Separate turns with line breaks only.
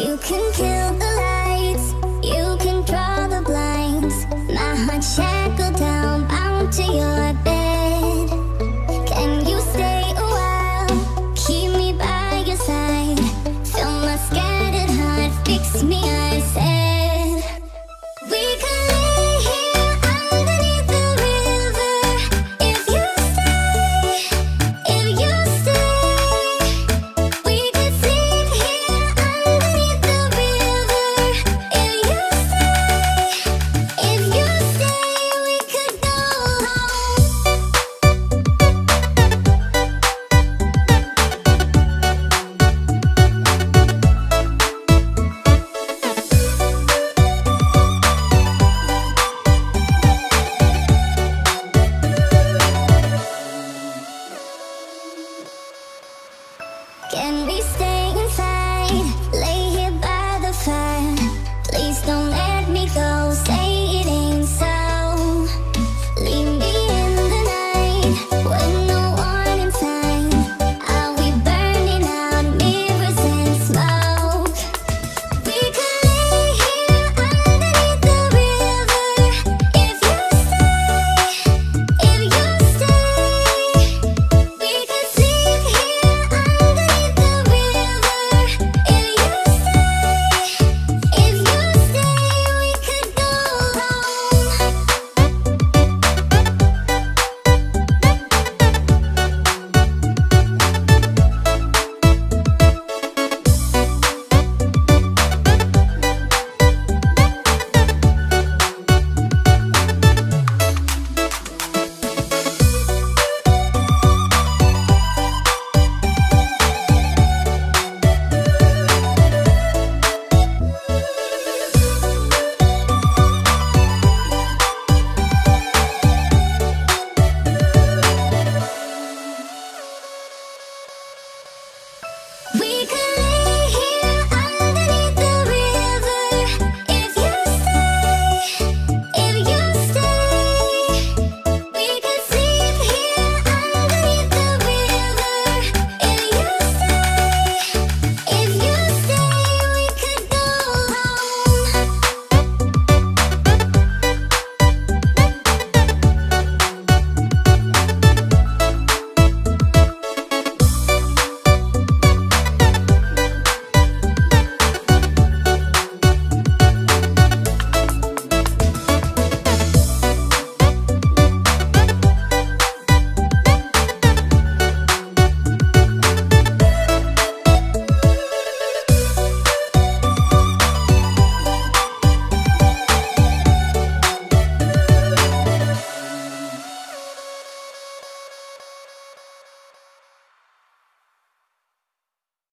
You can kill the lights, you can draw the blinds. My heart shatters.